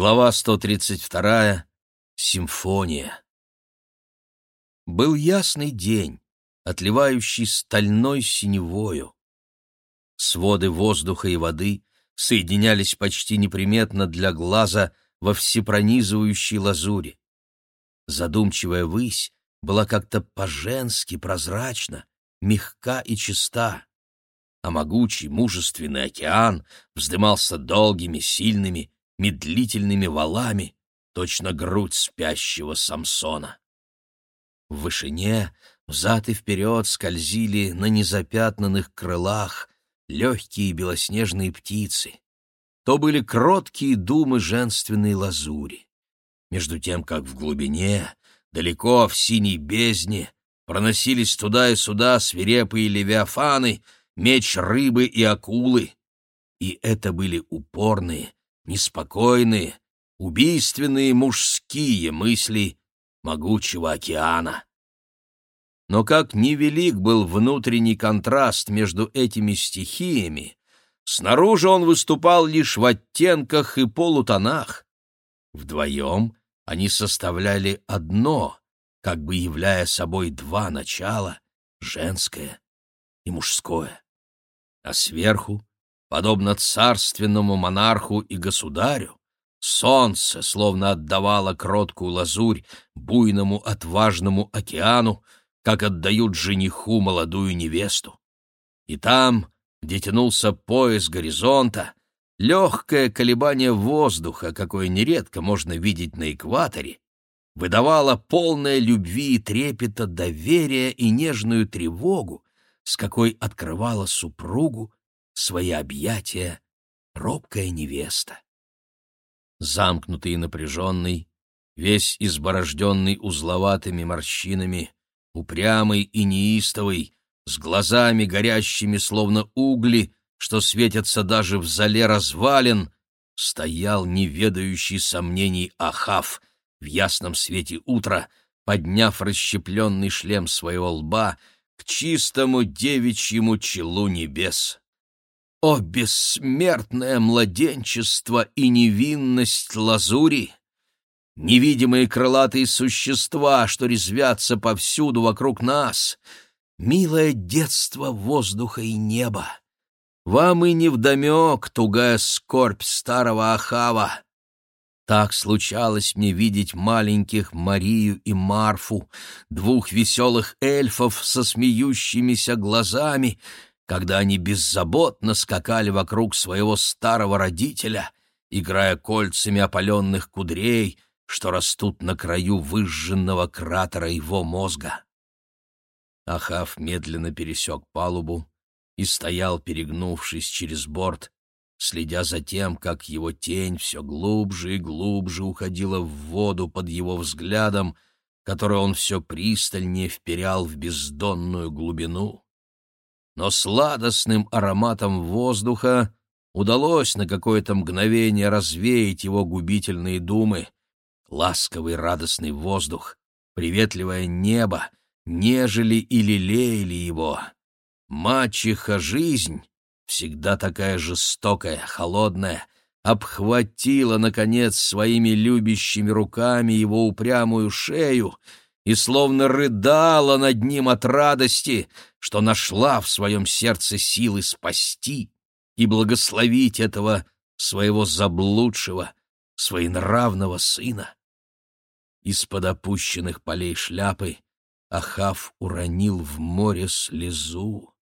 Глава 132. Симфония. Был ясный день, отливающий стальной синевою. Своды воздуха и воды соединялись почти неприметно для глаза во всепронизывающей лазури. Задумчивая высь была как-то по-женски прозрачна, мягка и чиста, а могучий, мужественный океан вздымался долгими, сильными, медлительными валами, точно грудь спящего Самсона. В вышине взад и вперед скользили на незапятнанных крылах легкие белоснежные птицы. То были кроткие думы женственной лазури. Между тем, как в глубине, далеко в синей бездне, проносились туда и сюда свирепые левиафаны, меч рыбы и акулы. И это были упорные, неспокойные, убийственные мужские мысли могучего океана. Но как невелик был внутренний контраст между этими стихиями, снаружи он выступал лишь в оттенках и полутонах. Вдвоем они составляли одно, как бы являя собой два начала — женское и мужское. А сверху Подобно царственному монарху и государю, солнце словно отдавало кроткую лазурь буйному отважному океану, как отдают жениху молодую невесту. И там, где тянулся пояс горизонта, легкое колебание воздуха, какое нередко можно видеть на экваторе, выдавало полное любви и трепета доверия и нежную тревогу, с какой открывала супругу свои объятия робкая невеста. Замкнутый и напряженный, весь изборожденный узловатыми морщинами, упрямый и неистовый, с глазами горящими, словно угли, что светятся даже в зале развалин, стоял неведающий сомнений Ахав в ясном свете утра, подняв расщепленный шлем своего лба к чистому девичьему челу небес. О, бессмертное младенчество и невинность лазури! Невидимые крылатые существа, что резвятся повсюду вокруг нас! Милое детство воздуха и неба! Вам и невдомек тугая скорбь старого Ахава! Так случалось мне видеть маленьких Марию и Марфу, двух веселых эльфов со смеющимися глазами — когда они беззаботно скакали вокруг своего старого родителя, играя кольцами опаленных кудрей, что растут на краю выжженного кратера его мозга. Ахав медленно пересек палубу и стоял, перегнувшись через борт, следя за тем, как его тень все глубже и глубже уходила в воду под его взглядом, который он все пристальнее вперял в бездонную глубину но сладостным ароматом воздуха удалось на какое-то мгновение развеять его губительные думы. Ласковый радостный воздух, приветливое небо нежели и лелеяли его. Мачеха жизнь, всегда такая жестокая, холодная, обхватила, наконец, своими любящими руками его упрямую шею и словно рыдала над ним от радости, что нашла в своем сердце силы спасти и благословить этого своего заблудшего, своенравного сына. Из-под опущенных полей шляпы Ахав уронил в море слезу.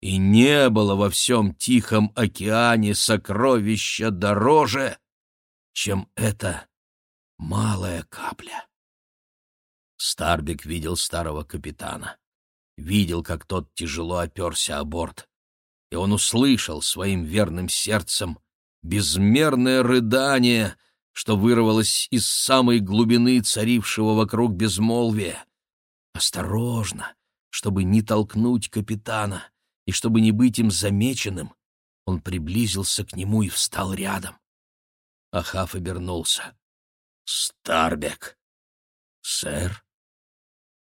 И не было во всем тихом океане сокровища дороже, чем эта малая капля. Старбик видел старого капитана. Видел, как тот тяжело оперся о борт. И он услышал своим верным сердцем безмерное рыдание, что вырвалось из самой глубины царившего вокруг безмолвия. Осторожно, чтобы не толкнуть капитана и чтобы не быть им замеченным, он приблизился к нему и встал рядом. Ахав обернулся. «Старбек!» «Сэр?»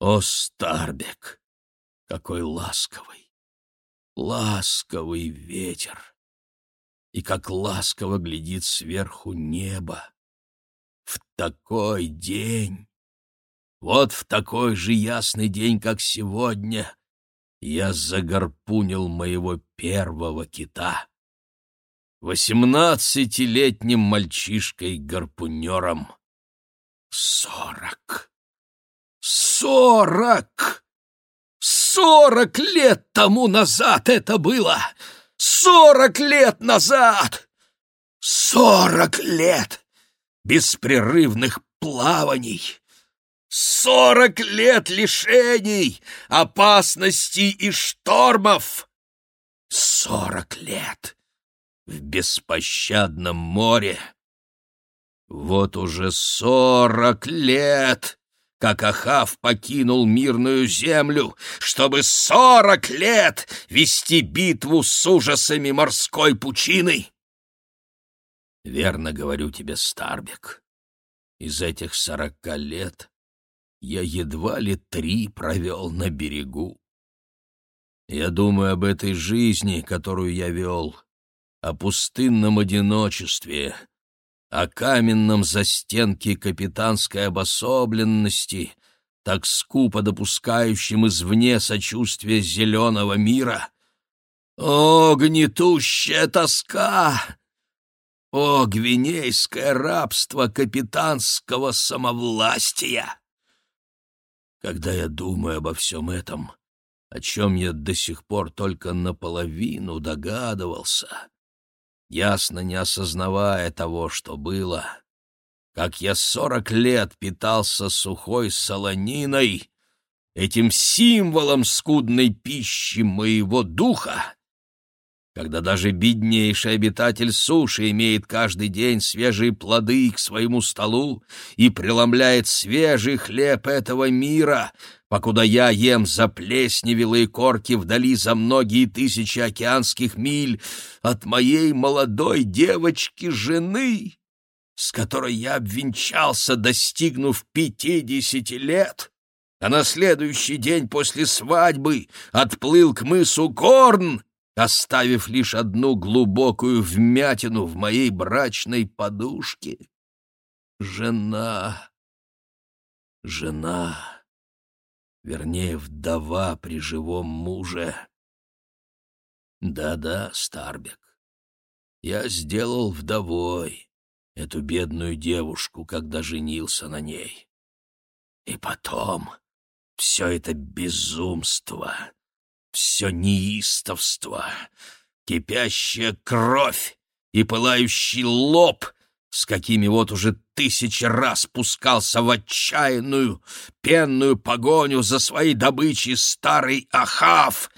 О, Старбек, какой ласковый, ласковый ветер! И как ласково глядит сверху небо! в такой день, вот в такой же ясный день, как сегодня, я загарпунил моего первого кита. Восемнадцатилетним мальчишкой-гарпунером. Сорок! Сорок! Сорок лет тому назад это было! Сорок лет назад! Сорок лет беспрерывных плаваний! Сорок лет лишений, опасностей и штормов! Сорок лет в беспощадном море! Вот уже сорок лет, как Ахав покинул мирную землю, чтобы сорок лет вести битву с ужасами морской пучины. Верно говорю тебе, Старбек, из этих сорока лет я едва ли три провел на берегу. Я думаю об этой жизни, которую я вел, о пустынном одиночестве, о каменном застенке капитанской обособленности, так скупо допускающем извне сочувствие зеленого мира. О, гнетущая тоска! О, гвинейское рабство капитанского самовластия! Когда я думаю обо всем этом, о чем я до сих пор только наполовину догадывался, ясно не осознавая того, что было, как я сорок лет питался сухой солониной, этим символом скудной пищи моего духа, когда даже беднейший обитатель суши имеет каждый день свежие плоды к своему столу и преломляет свежий хлеб этого мира, покуда я ем заплесневелые корки вдали за многие тысячи океанских миль от моей молодой девочки-жены, с которой я обвенчался, достигнув пятидесяти лет, а на следующий день после свадьбы отплыл к мысу Корн оставив лишь одну глубокую вмятину в моей брачной подушке. Жена, жена, вернее, вдова при живом муже. Да-да, Старбек, я сделал вдовой эту бедную девушку, когда женился на ней. И потом все это безумство, все неистовство, кипящая кровь и пылающий лоб, с какими вот уже тысячи раз пускался в отчаянную пенную погоню за своей добычей старый Ахав.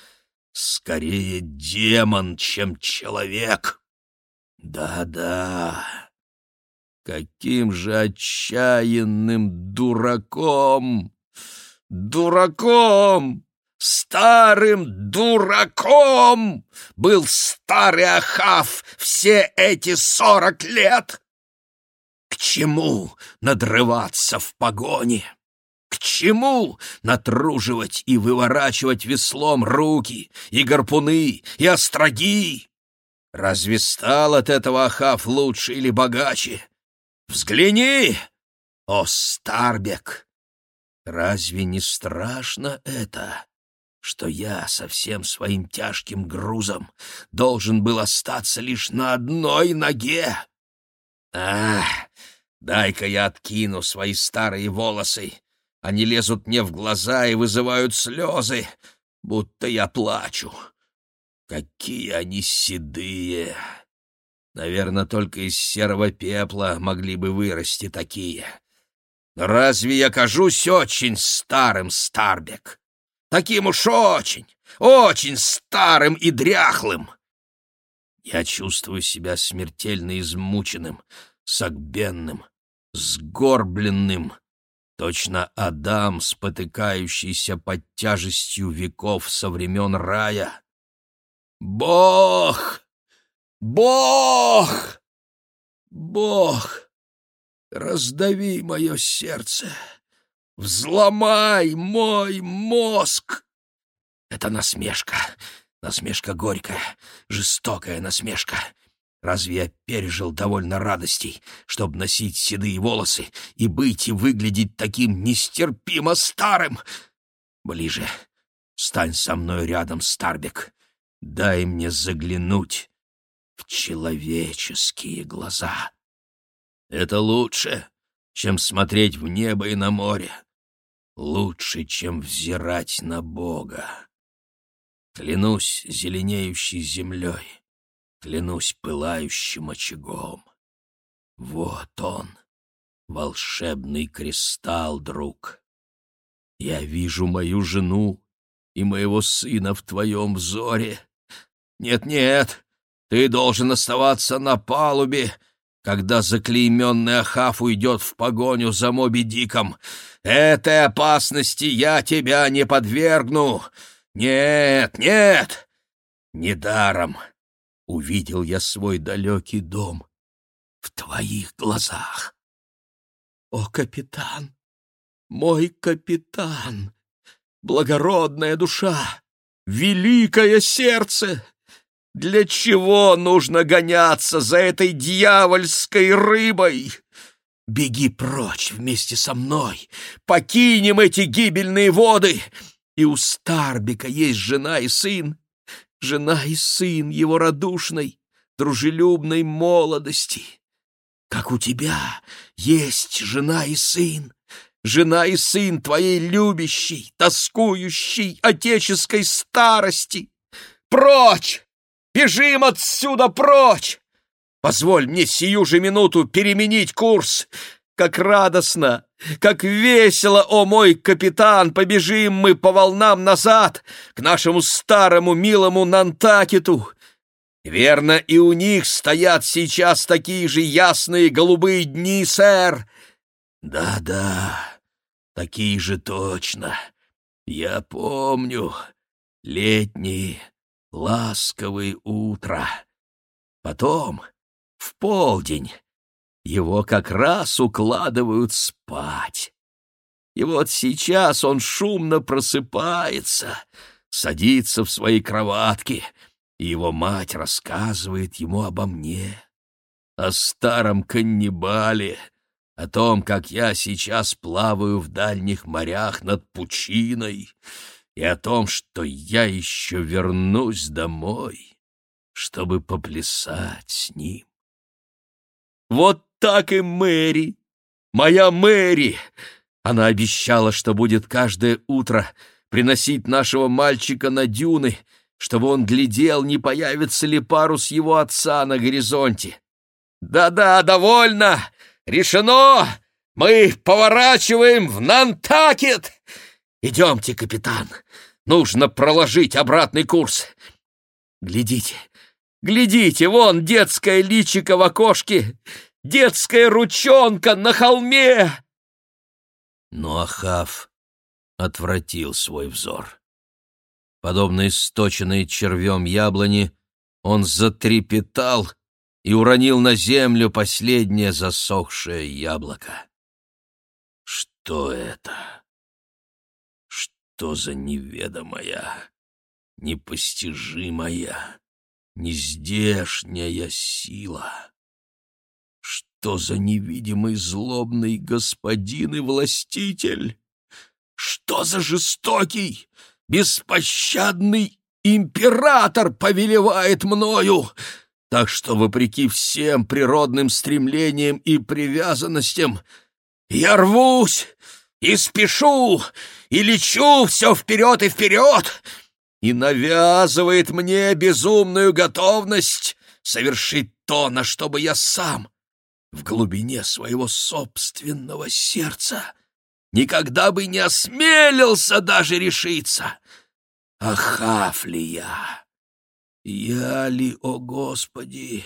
Скорее демон, чем человек. Да-да, каким же отчаянным дураком! Дураком! Старым дураком был старый Ахав все эти сорок лет. К чему надрываться в погоне? К чему натруживать и выворачивать веслом руки, и гарпуны, и остроги? Разве стал от этого Ахав лучше или богаче? Взгляни, о Старбек! Разве не страшно это? что я со всем своим тяжким грузом должен был остаться лишь на одной ноге. Ах, дай-ка я откину свои старые волосы. Они лезут мне в глаза и вызывают слезы, будто я плачу. Какие они седые! Наверное, только из серого пепла могли бы вырасти такие. разве я кажусь очень старым, Старбек? таким уж очень, очень старым и дряхлым. Я чувствую себя смертельно измученным, согбенным, сгорбленным, точно Адам, спотыкающийся под тяжестью веков со времен рая. Бог! Бог! Бог! Раздави мое сердце! Взломай мой мозг!» Это насмешка, насмешка горькая, жестокая насмешка. Разве я пережил довольно радостей, чтобы носить седые волосы и быть и выглядеть таким нестерпимо старым? Ближе, стань со мной рядом, Старбек. Дай мне заглянуть в человеческие глаза. Это лучше, чем смотреть в небо и на море. Лучше, чем взирать на Бога. Клянусь зеленеющей землей, клянусь пылающим очагом. Вот он, волшебный кристалл, друг. Я вижу мою жену и моего сына в твоем взоре. Нет-нет, ты должен оставаться на палубе, когда заклейменный Ахав уйдет в погоню за Моби Диком. Этой опасности я тебя не подвергну. Нет, нет, недаром увидел я свой далекий дом в твоих глазах. О, капитан, мой капитан, благородная душа, великое сердце! Для чего нужно гоняться за этой дьявольской рыбой? Беги прочь вместе со мной, покинем эти гибельные воды. И у Старбика есть жена и сын, жена и сын его радушной, дружелюбной молодости. Как у тебя есть жена и сын, жена и сын твоей любящей, тоскующей отеческой старости. Прочь! Бежим отсюда прочь! Позволь мне сию же минуту переменить курс. Как радостно, как весело, о мой капитан, побежим мы по волнам назад, к нашему старому милому Нантакету. Верно, и у них стоят сейчас такие же ясные голубые дни, сэр. Да-да, такие же точно. Я помню летние ласковые утра. Потом, в полдень, его как раз укладывают спать. И вот сейчас он шумно просыпается, садится в своей кроватке, и его мать рассказывает ему обо мне, о старом каннибале, о том, как я сейчас плаваю в дальних морях над пучиной, и о том, что я еще вернусь домой, чтобы поплясать с ним. Вот так и Мэри, моя Мэри! Она обещала, что будет каждое утро приносить нашего мальчика на дюны, чтобы он глядел, не появится ли парус его отца на горизонте. «Да-да, довольно! Решено! Мы поворачиваем в Нантакет!» Идемте, капитан. Нужно проложить обратный курс. Глядите, глядите, вон детское личико в окошке, детская ручонка на холме. Но Ахав отвратил свой взор. Подобно источенной червем яблони, он затрепетал и уронил на землю последнее засохшее яблоко. Что это? что за неведомая, непостижимая, нездешняя сила? Что за невидимый злобный господин и властитель? Что за жестокий, беспощадный император повелевает мною? Так что, вопреки всем природным стремлениям и привязанностям, я рвусь и спешу, и лечу все вперед и вперед, и навязывает мне безумную готовность совершить то, на что бы я сам в глубине своего собственного сердца никогда бы не осмелился даже решиться. Ахав ли я? Я ли, о Господи,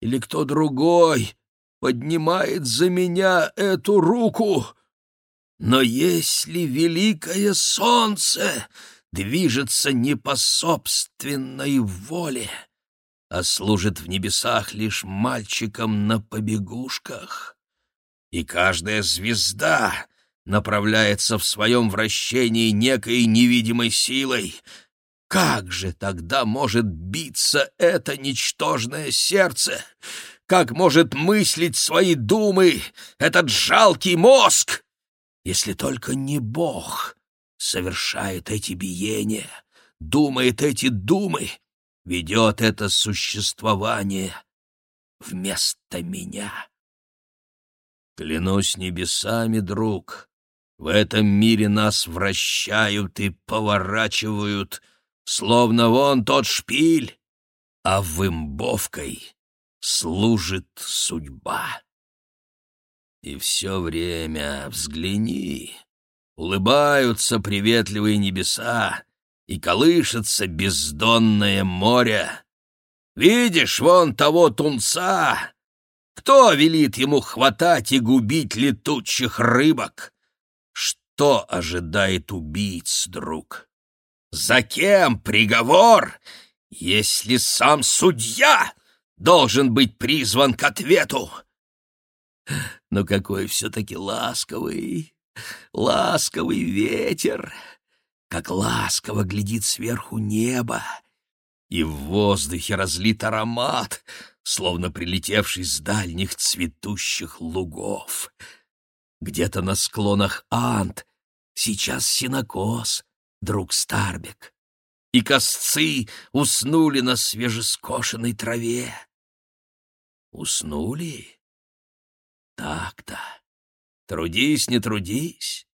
или кто другой поднимает за меня эту руку — но если великое солнце движется не по собственной воле, а служит в небесах лишь мальчиком на побегушках, и каждая звезда направляется в своем вращении некой невидимой силой, Как же тогда может биться это ничтожное сердце? Как может мыслить свои думы этот жалкий мозг? Если только не Бог совершает эти биения, думает эти думы, ведет это существование вместо меня. Клянусь небесами, друг, в этом мире нас вращают и поворачивают, словно вон тот шпиль, а вымбовкой служит судьба. И все время взгляни, улыбаются приветливые небеса, и колышется бездонное море. Видишь вон того тунца? Кто велит ему хватать и губить летучих рыбок? Что ожидает убийц, друг? За кем приговор, если сам судья должен быть призван к ответу? Но какой все-таки ласковый, ласковый ветер! Как ласково глядит сверху небо, и в воздухе разлит аромат, словно прилетевший с дальних цветущих лугов. Где-то на склонах Ант сейчас синокос, друг Старбек, и косцы уснули на свежескошенной траве. Уснули? Так-то. Трудись, не трудись,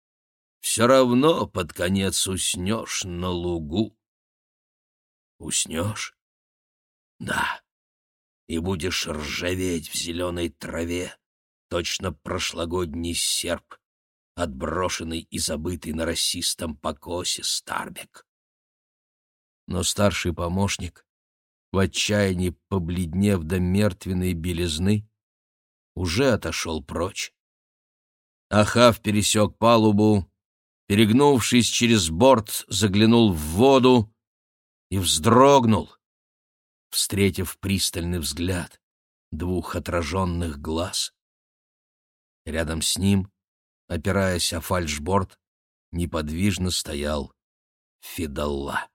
все равно под конец уснешь на лугу. Уснешь? Да. И будешь ржаветь в зеленой траве, точно прошлогодний серп, отброшенный и забытый на расистом покосе Старбек. Но старший помощник, в отчаянии побледнев до мертвенной белизны, уже отошел прочь. Ахав пересек палубу, перегнувшись через борт, заглянул в воду и вздрогнул, встретив пристальный взгляд двух отраженных глаз. Рядом с ним, опираясь о фальшборд, неподвижно стоял Фидалла.